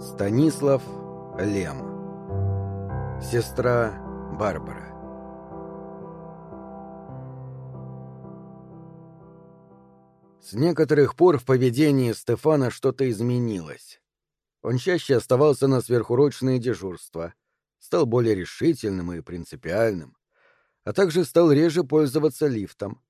Станислав Лем Сестра Барбара С некоторых пор в поведении Стефана что-то изменилось. Он чаще оставался на сверхурочные дежурства, стал более решительным и принципиальным, а также стал реже пользоваться лифтом.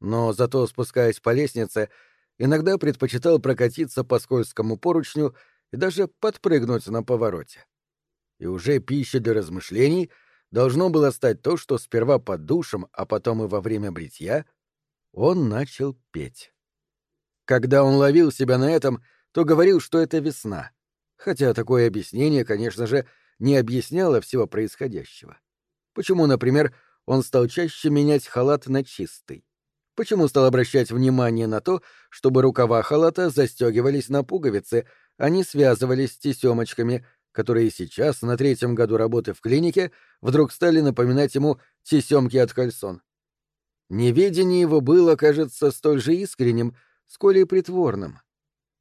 Но зато, спускаясь по лестнице, иногда предпочитал прокатиться по скользкому поручню и даже подпрыгнуть на повороте. И уже пища для размышлений должно было стать то, что сперва под душем, а потом и во время бритья он начал петь. Когда он ловил себя на этом, то говорил, что это весна, хотя такое объяснение, конечно же, не объясняло всего происходящего. Почему, например, он стал чаще менять халат на чистый? Почему стал обращать внимание на то, чтобы рукава халата застегивались на пуговицы, не связывались тесемочками, которые сейчас, на третьем году работы в клинике, вдруг стали напоминать ему тесемки от кальсон? Неведение его было, кажется, столь же искренним, сколь и притворным.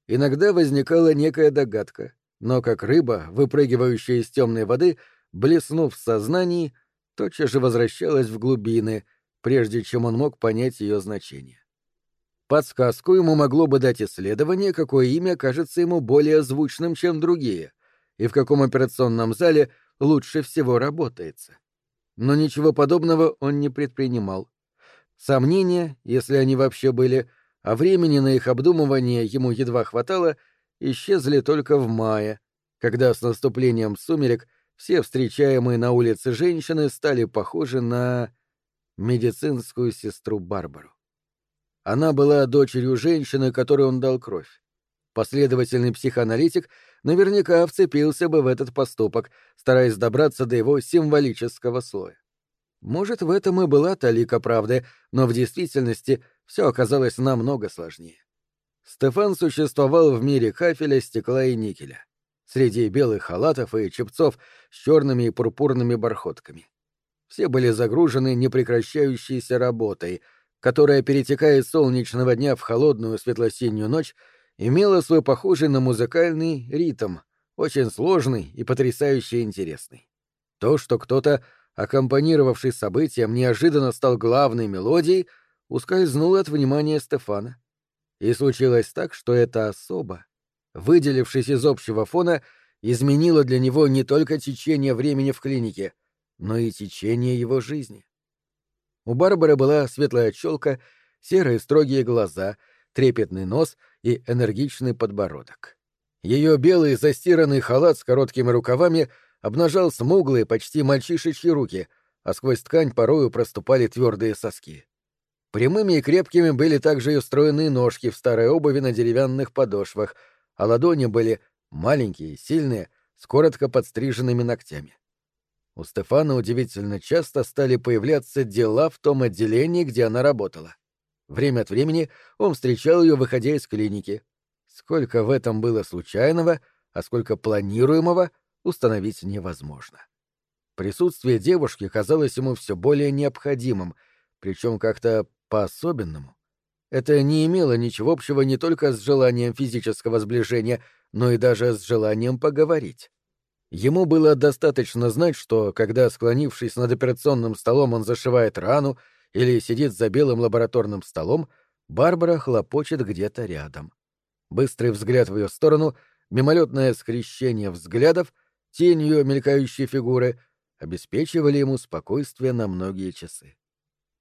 Иногда возникала некая догадка, но как рыба, выпрыгивающая из темной воды, блеснув в сознании, тотчас же возвращалась в глубины — прежде чем он мог понять ее значение. Подсказку ему могло бы дать исследование, какое имя кажется ему более звучным, чем другие, и в каком операционном зале лучше всего работается. Но ничего подобного он не предпринимал. Сомнения, если они вообще были, а времени на их обдумывание ему едва хватало, исчезли только в мае, когда с наступлением сумерек все встречаемые на улице женщины стали похожи на медицинскую сестру Барбару. Она была дочерью женщины, которой он дал кровь. Последовательный психоаналитик наверняка вцепился бы в этот поступок, стараясь добраться до его символического слоя. Может, в этом и была талика правды, но в действительности все оказалось намного сложнее. Стефан существовал в мире кафеля, стекла и никеля, среди белых халатов и чепцов с черными и пурпурными бархотками. Все были загружены непрекращающейся работой, которая, перетекая из солнечного дня в холодную светлосинюю ночь, имела свой похожий на музыкальный ритм, очень сложный и потрясающе интересный. То, что кто-то, аккомпанировавший событиям, неожиданно стал главной мелодией, ускользнуло от внимания Стефана. И случилось так, что эта особа, выделившись из общего фона, изменила для него не только течение времени в клинике — но и течение его жизни. У Барбары была светлая челка, серые строгие глаза, трепетный нос и энергичный подбородок. Ее белый застиранный халат с короткими рукавами обнажал смуглые, почти мальчишечьи руки, а сквозь ткань порою проступали твердые соски. Прямыми и крепкими были также и устроенные ножки в старой обуви на деревянных подошвах, а ладони были маленькие, сильные, с коротко подстриженными ногтями. У Стефана удивительно часто стали появляться дела в том отделении, где она работала. Время от времени он встречал ее, выходя из клиники. Сколько в этом было случайного, а сколько планируемого, установить невозможно. Присутствие девушки казалось ему все более необходимым, причем как-то по-особенному. Это не имело ничего общего не только с желанием физического сближения, но и даже с желанием поговорить. Ему было достаточно знать, что, когда, склонившись над операционным столом, он зашивает рану или сидит за белым лабораторным столом, Барбара хлопочет где-то рядом. Быстрый взгляд в ее сторону, мимолетное скрещение взглядов, тень ее мелькающей фигуры обеспечивали ему спокойствие на многие часы.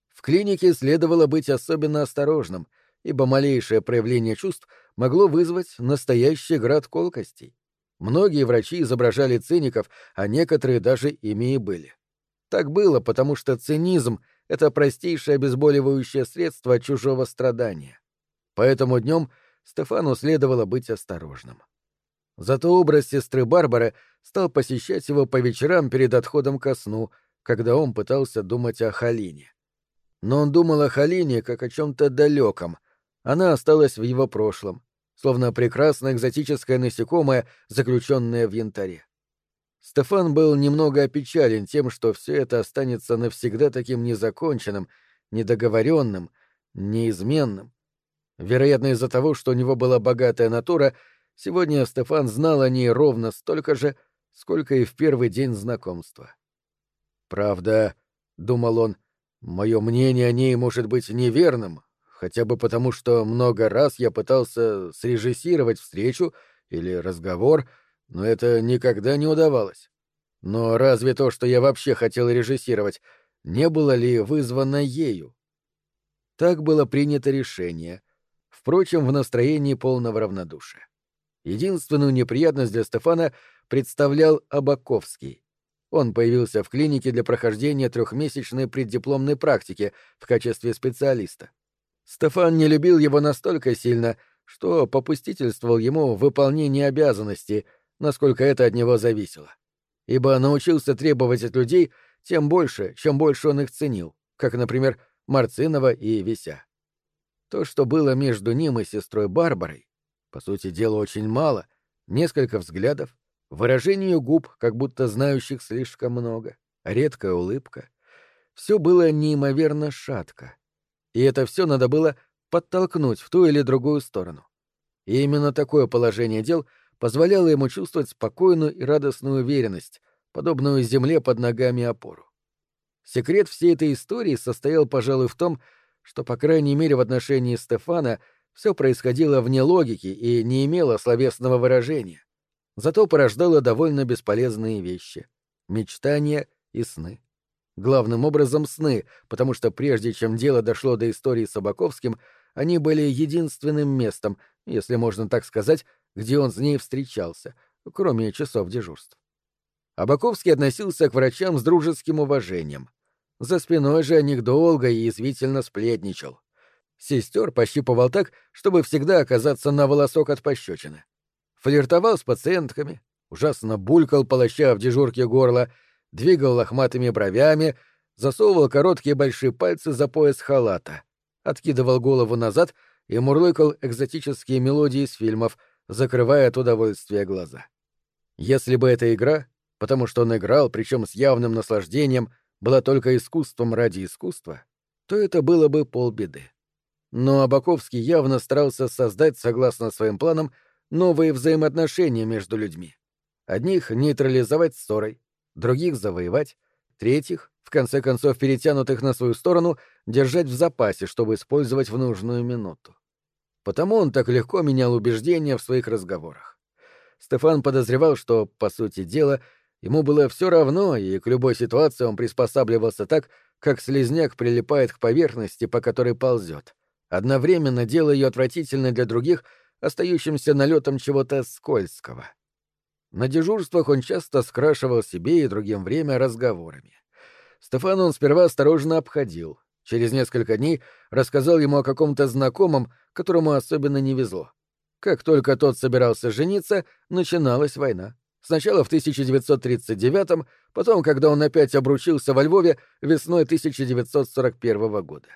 В клинике следовало быть особенно осторожным, ибо малейшее проявление чувств могло вызвать настоящий град колкостей. Многие врачи изображали циников, а некоторые даже ими и были. Так было, потому что цинизм — это простейшее обезболивающее средство чужого страдания. Поэтому днем Стефану следовало быть осторожным. Зато образ сестры Барбары стал посещать его по вечерам перед отходом ко сну, когда он пытался думать о Халине. Но он думал о Халине как о чем-то далеком. Она осталась в его прошлом, словно прекрасное экзотическое насекомое, заключенное в янтаре. Стефан был немного опечален тем, что все это останется навсегда таким незаконченным, недоговоренным, неизменным. Вероятно, из-за того, что у него была богатая натура сегодня Стефан знал о ней ровно столько же, сколько и в первый день знакомства. «Правда, — думал он, — мое мнение о ней может быть неверным, хотя бы потому, что много раз я пытался срежиссировать встречу или разговор, но это никогда не удавалось. Но разве то, что я вообще хотел режиссировать, не было ли вызвано ею? Так было принято решение, впрочем, в настроении полного равнодушия. Единственную неприятность для Стефана представлял Абаковский. Он появился в клинике для прохождения трехмесячной преддипломной практики в качестве специалиста. Стефан не любил его настолько сильно, что попустительствовал ему в выполнении обязанностей, насколько это от него зависело. Ибо научился требовать от людей тем больше, чем больше он их ценил, как, например, Марцинова и Вися. То, что было между ним и сестрой Барбарой, по сути дела, очень мало, несколько взглядов, выражение губ, как будто знающих слишком много, редкая улыбка. Все было неимоверно шатко. И это все надо было подтолкнуть в ту или другую сторону. И именно такое положение дел позволяло ему чувствовать спокойную и радостную уверенность, подобную земле под ногами опору. Секрет всей этой истории состоял, пожалуй, в том, что, по крайней мере, в отношении Стефана все происходило вне логики и не имело словесного выражения. Зато порождало довольно бесполезные вещи — мечтания и сны. Главным образом сны, потому что прежде чем дело дошло до истории с Абаковским, они были единственным местом, если можно так сказать, где он с ней встречался, кроме часов дежурств. Абаковский относился к врачам с дружеским уважением. За спиной же о них долго и язвительно сплетничал. Сестер пощипывал так, чтобы всегда оказаться на волосок от пощечины. Флиртовал с пациентками, ужасно булькал, полоща в дежурке горло, двигал лохматыми бровями, засовывал короткие большие пальцы за пояс халата, откидывал голову назад и мурлыкал экзотические мелодии из фильмов, закрывая от удовольствия глаза. Если бы эта игра, потому что он играл, причем с явным наслаждением, была только искусством ради искусства, то это было бы полбеды. Но Абаковский явно старался создать, согласно своим планам, новые взаимоотношения между людьми. Одних нейтрализовать ссорой, других завоевать, третьих, в конце концов перетянутых на свою сторону, держать в запасе, чтобы использовать в нужную минуту. Потому он так легко менял убеждения в своих разговорах. Стефан подозревал, что, по сути дела, ему было все равно, и к любой ситуации он приспосабливался так, как слезняк прилипает к поверхности, по которой ползет, одновременно делая ее отвратительной для других, остающимся налетом чего-то скользкого. На дежурствах он часто скрашивал себе и другим время разговорами. Стефан он сперва осторожно обходил. Через несколько дней рассказал ему о каком-то знакомом, которому особенно не везло. Как только тот собирался жениться, начиналась война. Сначала в 1939-м, потом, когда он опять обручился во Львове весной 1941 года.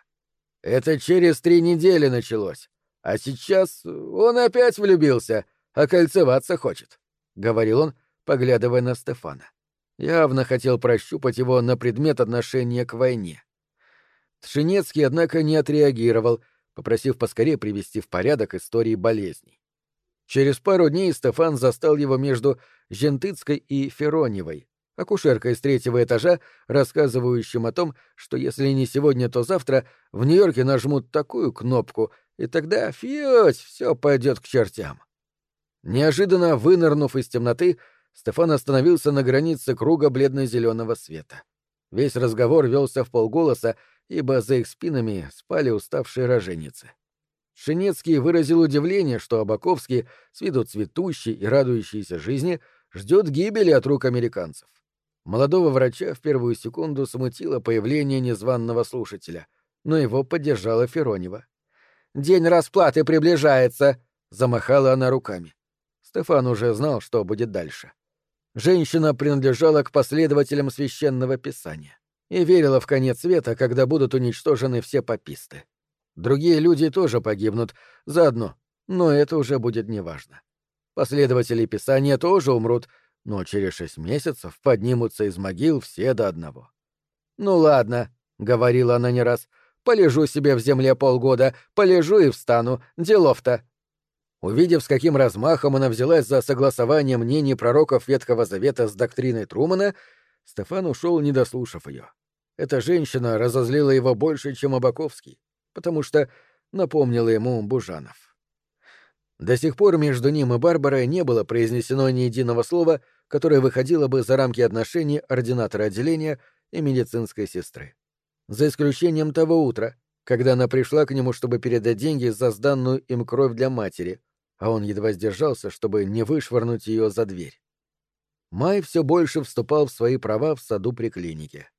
Это через три недели началось. А сейчас он опять влюбился, а кольцеваться хочет. — говорил он, поглядывая на Стефана. Явно хотел прощупать его на предмет отношения к войне. Тшинецкий, однако, не отреагировал, попросив поскорее привести в порядок истории болезней. Через пару дней Стефан застал его между Жентыцкой и Фероневой, акушеркой с третьего этажа, рассказывающим о том, что если не сегодня, то завтра в Нью-Йорке нажмут такую кнопку, и тогда, фьють, все пойдет к чертям. Неожиданно вынырнув из темноты, Стефан остановился на границе круга бледно-зеленого света. Весь разговор велся в полголоса, ибо за их спинами спали уставшие роженицы. Шинецкий выразил удивление, что Абаковский, с виду цветущий и радующийся жизни, ждет гибели от рук американцев. Молодого врача в первую секунду смутило появление незваного слушателя, но его поддержала Феронева. «День расплаты приближается!» — замахала она руками. Стефан уже знал, что будет дальше. Женщина принадлежала к последователям священного писания и верила в конец света, когда будут уничтожены все пописты. Другие люди тоже погибнут, заодно, но это уже будет неважно. Последователи писания тоже умрут, но через шесть месяцев поднимутся из могил все до одного. «Ну ладно», — говорила она не раз, — «полежу себе в земле полгода, полежу и встану, делов-то». Увидев, с каким размахом она взялась за согласование мнений пророков Ветхого Завета с доктриной Трумана, Стефан ушел, не дослушав ее. Эта женщина разозлила его больше, чем Абаковский, потому что напомнила ему Бужанов. До сих пор между ним и Барбарой не было произнесено ни единого слова, которое выходило бы за рамки отношений ординатора отделения и медицинской сестры. За исключением того утра, когда она пришла к нему, чтобы передать деньги за сданную им кровь для матери, а он едва сдержался, чтобы не вышвырнуть ее за дверь. Май все больше вступал в свои права в саду при клинике.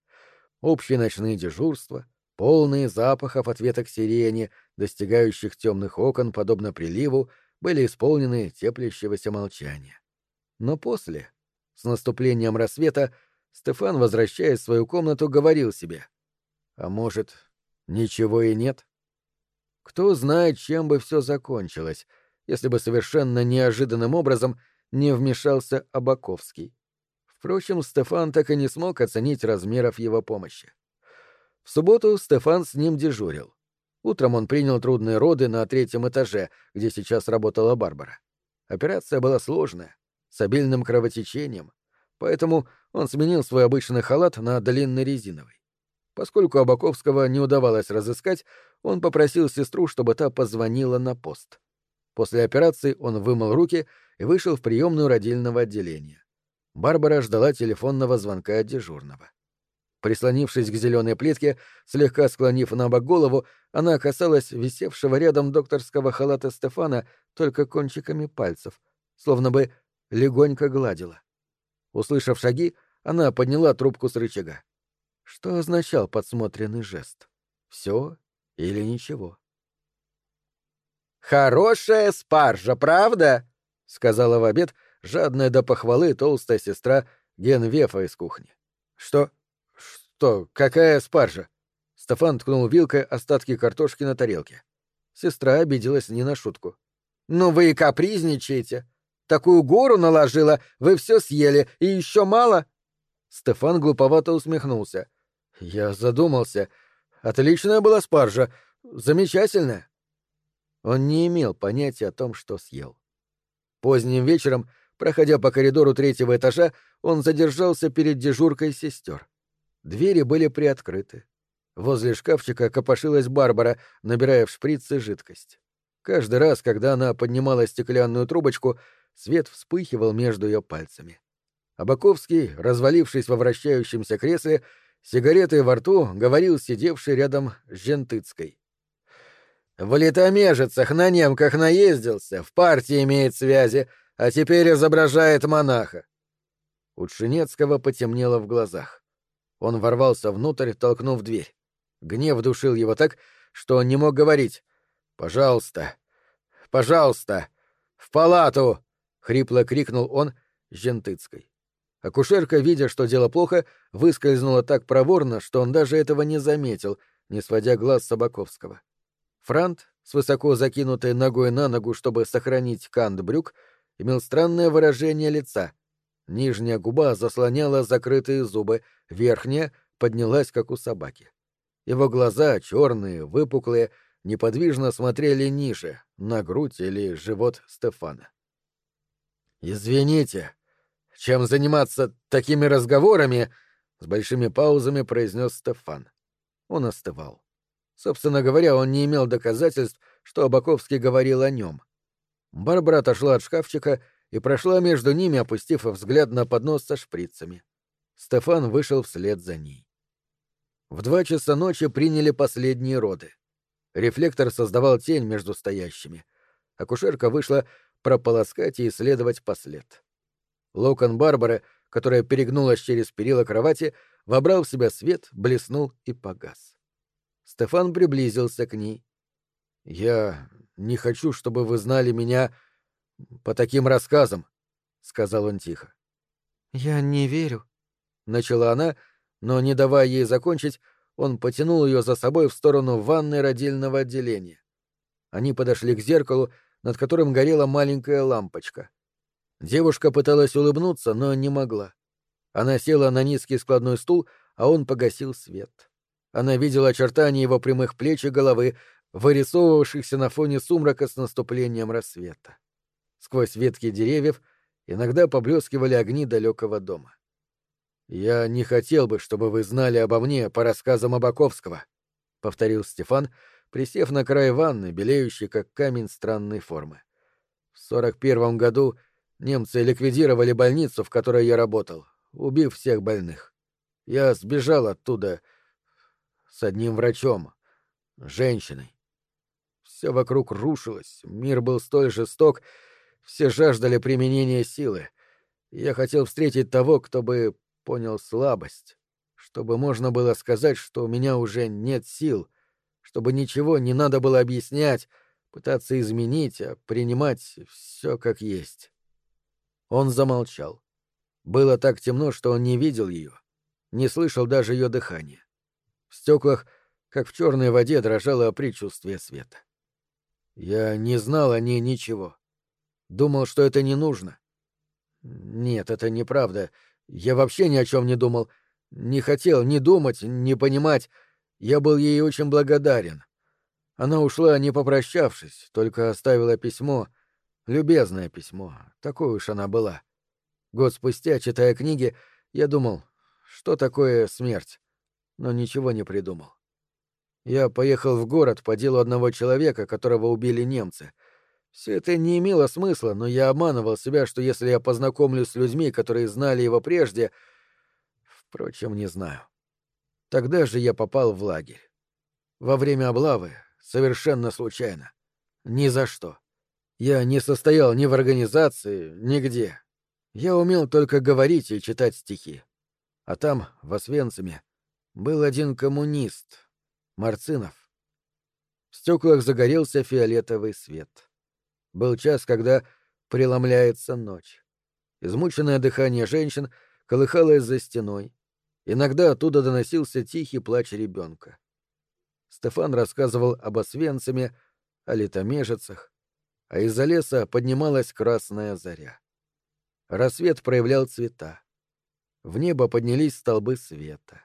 Общие ночные дежурства, полные запахов от веток сирени, достигающих темных окон, подобно приливу, были исполнены теплящегося молчания. Но после, с наступлением рассвета, Стефан, возвращаясь в свою комнату, говорил себе, «А может, ничего и нет?» Кто знает, чем бы все закончилось, если бы совершенно неожиданным образом не вмешался Абаковский. Впрочем, Стефан так и не смог оценить размеров его помощи. В субботу Стефан с ним дежурил. Утром он принял трудные роды на третьем этаже, где сейчас работала Барбара. Операция была сложная, с обильным кровотечением, поэтому он сменил свой обычный халат на длинный резиновый. Поскольку Абаковского не удавалось разыскать, он попросил сестру, чтобы та позвонила на пост. После операции он вымыл руки и вышел в приемную родильного отделения. Барбара ждала телефонного звонка от дежурного. Прислонившись к зеленой плитке, слегка склонив на бок голову, она касалась висевшего рядом докторского халата Стефана только кончиками пальцев, словно бы легонько гладила. Услышав шаги, она подняла трубку с рычага. Что означал подсмотренный жест? Все или ничего? «Хорошая спаржа, правда?» — сказала в обед жадная до похвалы толстая сестра Генвефа из кухни. «Что?» «Что? Какая спаржа?» Стефан ткнул вилкой остатки картошки на тарелке. Сестра обиделась не на шутку. «Ну вы и капризничаете. Такую гору наложила, вы все съели, и еще мало?» Стефан глуповато усмехнулся. «Я задумался. Отличная была спаржа. Замечательная». Он не имел понятия о том, что съел. Поздним вечером, проходя по коридору третьего этажа, он задержался перед дежуркой сестер. Двери были приоткрыты. Возле шкафчика копошилась Барбара, набирая в шприцы жидкость. Каждый раз, когда она поднимала стеклянную трубочку, свет вспыхивал между ее пальцами. Абаковский, развалившись во вращающемся кресле, сигаретой во рту, говорил сидевший рядом с Жентыцкой. «В летомежицах на немках наездился, в партии имеет связи, а теперь изображает монаха». У Тшинецкого потемнело в глазах. Он ворвался внутрь, толкнув дверь. Гнев душил его так, что он не мог говорить. «Пожалуйста! Пожалуйста! В палату!» — хрипло крикнул он Жентыцкой. Акушерка, видя, что дело плохо, выскользнула так проворно, что он даже этого не заметил, не сводя глаз Собаковского. Франт, с высоко закинутой ногой на ногу, чтобы сохранить кант брюк, имел странное выражение лица, Нижняя губа заслоняла закрытые зубы, верхняя поднялась, как у собаки. Его глаза, черные, выпуклые, неподвижно смотрели ниже, на грудь или живот Стефана. «Извините, чем заниматься такими разговорами?» — с большими паузами произнес Стефан. Он остывал. Собственно говоря, он не имел доказательств, что Абаковский говорил о нем. Барбара отошла от шкафчика и прошла между ними, опустив взгляд на поднос со шприцами. Стефан вышел вслед за ней. В два часа ночи приняли последние роды. Рефлектор создавал тень между стоящими. Акушерка вышла прополоскать и исследовать послед. Локон Барбары, которая перегнулась через перила кровати, вобрал в себя свет, блеснул и погас. Стефан приблизился к ней. «Я не хочу, чтобы вы знали меня по таким рассказам, — сказал он тихо. — Я не верю, — начала она, но, не давая ей закончить, он потянул ее за собой в сторону ванной родильного отделения. Они подошли к зеркалу, над которым горела маленькая лампочка. Девушка пыталась улыбнуться, но не могла. Она села на низкий складной стул, а он погасил свет. Она видела очертания его прямых плеч и головы, вырисовывавшихся на фоне сумрака с наступлением рассвета. Сквозь ветки деревьев иногда поблескивали огни далекого дома. «Я не хотел бы, чтобы вы знали обо мне по рассказам Абаковского», — повторил Стефан, присев на край ванны, белеющей как камень странной формы. «В сорок первом году немцы ликвидировали больницу, в которой я работал, убив всех больных. Я сбежал оттуда с одним врачом, женщиной. Все вокруг рушилось, мир был столь жесток, все жаждали применения силы. Я хотел встретить того, кто бы понял слабость, чтобы можно было сказать, что у меня уже нет сил, чтобы ничего не надо было объяснять, пытаться изменить, а принимать все как есть. Он замолчал. Было так темно, что он не видел ее, не слышал даже ее дыхания. В стеклах, как в черной воде, дрожало предчувствие света. Я не знал о ней ничего. Думал, что это не нужно. Нет, это неправда. Я вообще ни о чем не думал. Не хотел ни думать, ни понимать. Я был ей очень благодарен. Она ушла, не попрощавшись, только оставила письмо. Любезное письмо. Такое уж она была. Год спустя, читая книги, я думал, что такое смерть, но ничего не придумал. Я поехал в город по делу одного человека, которого убили немцы. Все это не имело смысла, но я обманывал себя, что если я познакомлюсь с людьми, которые знали его прежде... Впрочем, не знаю. Тогда же я попал в лагерь. Во время облавы, совершенно случайно. Ни за что. Я не состоял ни в организации, нигде. Я умел только говорить и читать стихи. А там, в Освенциме, был один коммунист, Марцинов. В стеклах загорелся фиолетовый свет. Был час, когда преломляется ночь. Измученное дыхание женщин колыхалось за стеной. Иногда оттуда доносился тихий плач ребенка. Стефан рассказывал об освенцами, о летомежицах, а из-за леса поднималась красная заря. Рассвет проявлял цвета. В небо поднялись столбы света.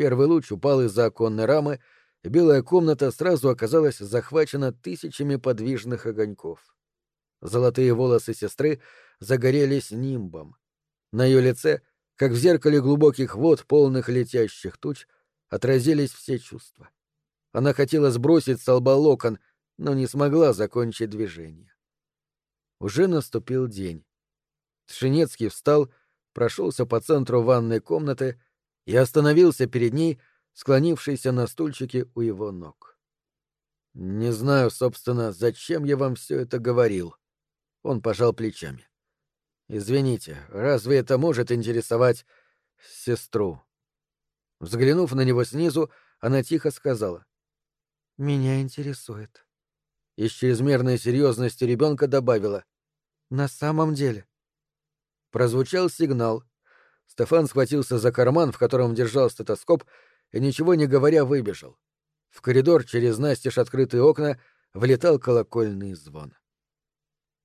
Первый луч упал из-за оконной рамы, и белая комната сразу оказалась захвачена тысячами подвижных огоньков. Золотые волосы сестры загорелись нимбом. На ее лице, как в зеркале глубоких вод, полных летящих туч, отразились все чувства. Она хотела сбросить с лба локон, но не смогла закончить движение. Уже наступил день. Тшинецкий встал, прошелся по центру ванной комнаты и остановился перед ней, склонившийся на стульчике у его ног. «Не знаю, собственно, зачем я вам все это говорил». Он пожал плечами. «Извините, разве это может интересовать сестру?» Взглянув на него снизу, она тихо сказала. «Меня интересует». И с чрезмерной серьезностью ребенка добавила. «На самом деле». Прозвучал сигнал, Стефан схватился за карман, в котором держал стетоскоп, и, ничего не говоря, выбежал. В коридор через настежь открытые окна влетал колокольный звон.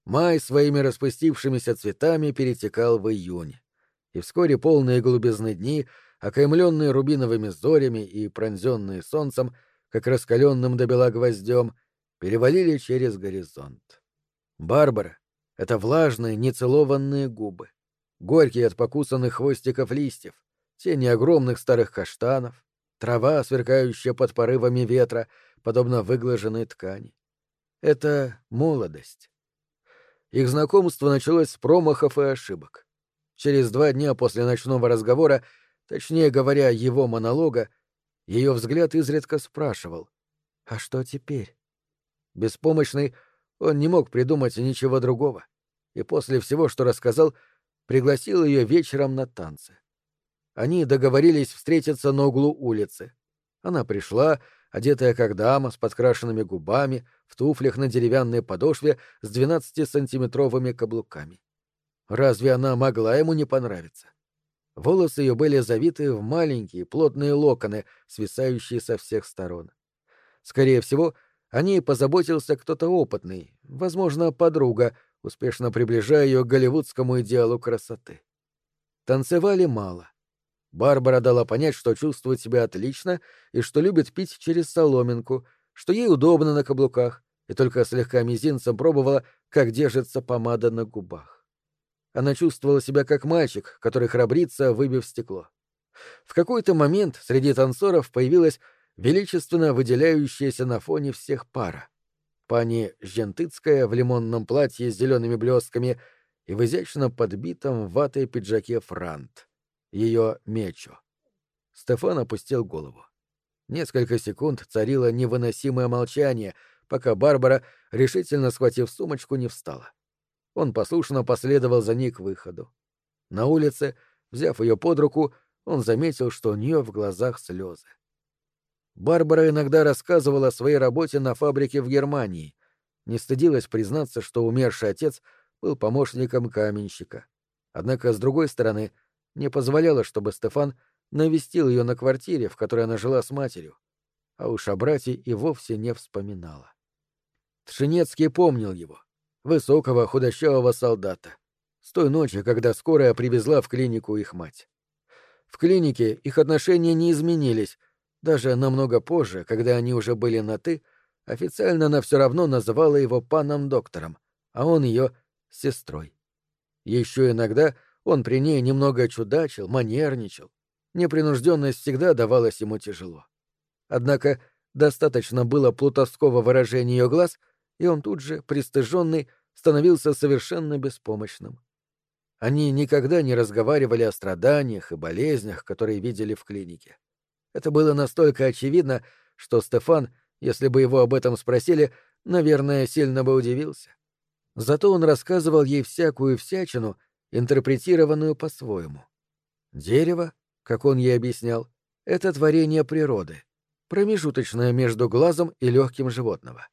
Май своими распустившимися цветами перетекал в июнь, и вскоре полные голубизны дни, окаймленные рубиновыми зорями и пронзенные солнцем, как раскаленным до бела гвоздем, перевалили через горизонт. Барбара — это влажные, нецелованные губы горькие от покусанных хвостиков листьев, тени огромных старых каштанов, трава, сверкающая под порывами ветра, подобно выглаженной ткани. Это молодость. Их знакомство началось с промахов и ошибок. Через два дня после ночного разговора, точнее говоря, его монолога, ее взгляд изредка спрашивал «А что теперь?». Беспомощный, он не мог придумать ничего другого, и после всего, что рассказал, пригласил ее вечером на танцы. Они договорились встретиться на углу улицы. Она пришла, одетая как дама, с подкрашенными губами, в туфлях на деревянной подошве с двенадцатисантиметровыми каблуками. Разве она могла ему не понравиться? Волосы ее были завиты в маленькие плотные локоны, свисающие со всех сторон. Скорее всего, о ней позаботился кто-то опытный, возможно, подруга, успешно приближая ее к голливудскому идеалу красоты. Танцевали мало. Барбара дала понять, что чувствует себя отлично и что любит пить через соломинку, что ей удобно на каблуках, и только слегка мизинцем пробовала, как держится помада на губах. Она чувствовала себя как мальчик, который храбрится, выбив стекло. В какой-то момент среди танцоров появилась величественно выделяющаяся на фоне всех пара. Пани Жентыцкая в лимонном платье с зелеными блестками и в изящно подбитом ватой пиджаке франт. Ее мечо. Стефан опустил голову. Несколько секунд царило невыносимое молчание, пока Барбара, решительно схватив сумочку, не встала. Он послушно последовал за ней к выходу. На улице, взяв ее под руку, он заметил, что у нее в глазах слезы. Барбара иногда рассказывала о своей работе на фабрике в Германии. Не стыдилась признаться, что умерший отец был помощником каменщика. Однако, с другой стороны, не позволяла, чтобы Стефан навестил ее на квартире, в которой она жила с матерью. А уж о брате и вовсе не вспоминала. Тшинецкий помнил его, высокого худощавого солдата, с той ночи, когда скорая привезла в клинику их мать. В клинике их отношения не изменились, даже намного позже, когда они уже были на «ты», официально она все равно называла его паном-доктором, а он ее сестрой. Еще иногда он при ней немного чудачил, манерничал. Непринужденность всегда давалась ему тяжело. Однако достаточно было плутовского выражения ее глаз, и он тут же, пристыженный, становился совершенно беспомощным. Они никогда не разговаривали о страданиях и болезнях, которые видели в клинике. Это было настолько очевидно, что Стефан, если бы его об этом спросили, наверное, сильно бы удивился. Зато он рассказывал ей всякую всячину, интерпретированную по-своему. Дерево, как он ей объяснял, — это творение природы, промежуточное между глазом и легким животного.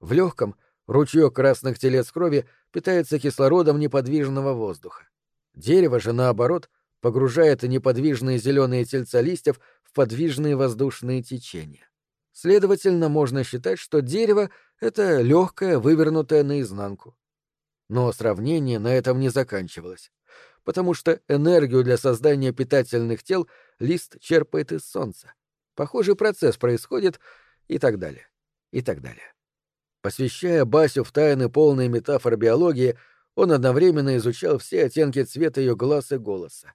В легком ручеек красных телец крови питается кислородом неподвижного воздуха. Дерево же, наоборот, погружает неподвижные зеленые тельца листьев в подвижные воздушные течения. Следовательно, можно считать, что дерево — это легкое, вывернутое наизнанку. Но сравнение на этом не заканчивалось, потому что энергию для создания питательных тел лист черпает из солнца. Похожий процесс происходит и так далее, и так далее. Посвящая Басю в тайны полной метафор биологии, он одновременно изучал все оттенки цвета ее глаз и голоса.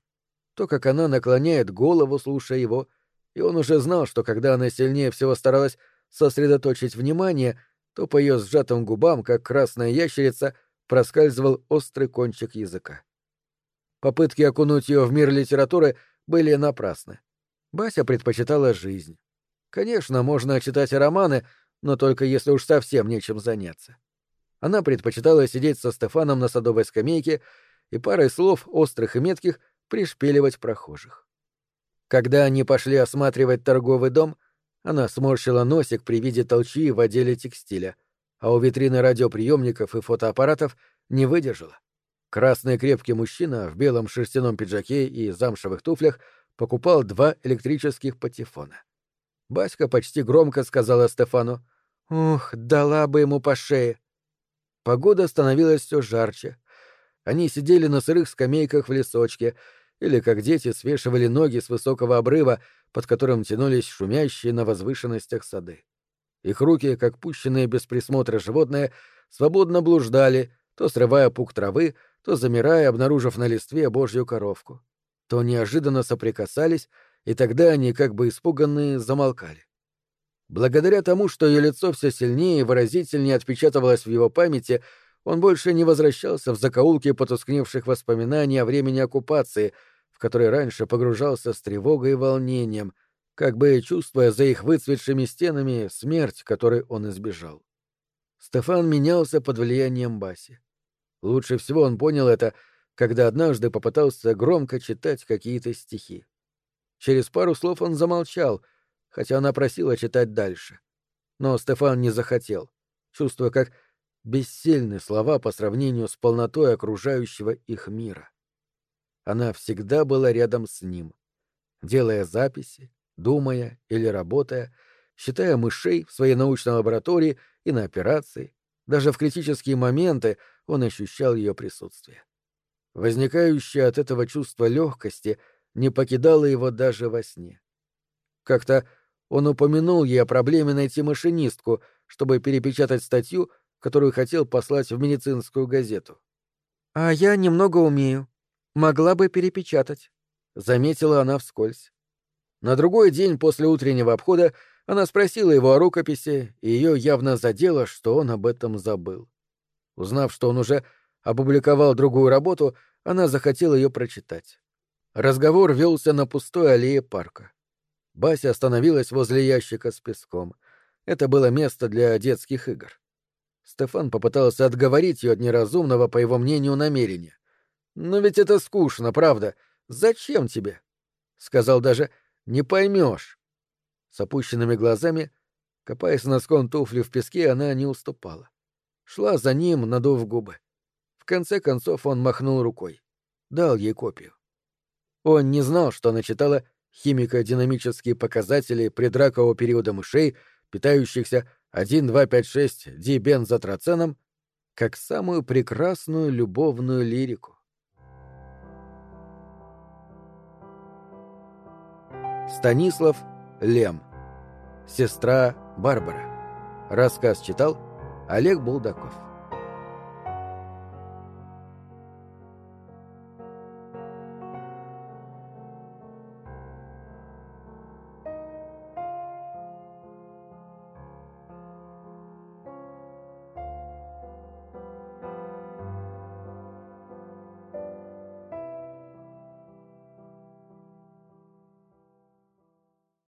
То, как она наклоняет голову, слушая его, и он уже знал, что когда она сильнее всего старалась сосредоточить внимание, то по ее сжатым губам, как красная ящерица, проскальзывал острый кончик языка. Попытки окунуть ее в мир литературы были напрасны. Бася предпочитала жизнь. Конечно, можно читать романы, но только если уж совсем нечем заняться. Она предпочитала сидеть со Стефаном на садовой скамейке и парой слов, острых и метких, пришпиливать прохожих. Когда они пошли осматривать торговый дом, она сморщила носик при виде толчи в отделе текстиля, а у витрины радиоприемников и фотоаппаратов не выдержала. Красный крепкий мужчина в белом шерстяном пиджаке и замшевых туфлях покупал два электрических патефона. Баська почти громко сказала Стефану «Ух, дала бы ему по шее». Погода становилась все жарче. Они сидели на сырых скамейках в лесочке, или как дети свешивали ноги с высокого обрыва, под которым тянулись шумящие на возвышенностях сады. Их руки, как пущенные без присмотра животные, свободно блуждали, то срывая пук травы, то замирая, обнаружив на листве божью коровку. То неожиданно соприкасались, и тогда они, как бы испуганные, замолкали. Благодаря тому, что ее лицо все сильнее и выразительнее отпечатывалось в его памяти, он больше не возвращался в закоулки потускневших воспоминаний о времени оккупации, который раньше погружался с тревогой и волнением, как бы чувствуя за их выцветшими стенами смерть, которой он избежал. Стефан менялся под влиянием Баси. Лучше всего он понял это, когда однажды попытался громко читать какие-то стихи. Через пару слов он замолчал — хотя она просила читать дальше. Но Стефан не захотел, чувствуя, как бессильны слова по сравнению с полнотой окружающего их мира. Она всегда была рядом с ним, делая записи, думая или работая, считая мышей в своей научной лаборатории и на операции, даже в критические моменты он ощущал ее присутствие. Возникающее от этого чувство легкости не покидало его даже во сне. Как-то Он упомянул ей о проблеме найти машинистку, чтобы перепечатать статью, которую хотел послать в медицинскую газету. «А я немного умею. Могла бы перепечатать», — заметила она вскользь. На другой день после утреннего обхода она спросила его о рукописи, и ее явно задело, что он об этом забыл. Узнав, что он уже опубликовал другую работу, она захотела ее прочитать. Разговор велся на пустой аллее парка. Бася остановилась возле ящика с песком. Это было место для детских игр. Стефан попытался отговорить ее от неразумного, по его мнению, намерения. «Но ведь это скучно, правда? Зачем тебе?» Сказал даже «не поймешь». С опущенными глазами, копаясь носком туфли в песке, она не уступала. Шла за ним, надув губы. В конце концов он махнул рукой. Дал ей копию. Он не знал, что она читала химико-динамические показатели предракового периода мышей, питающихся 1,2,5,6 дибензотроценом, как самую прекрасную любовную лирику. Станислав Лем. Сестра Барбара. Рассказ читал Олег Булдаков.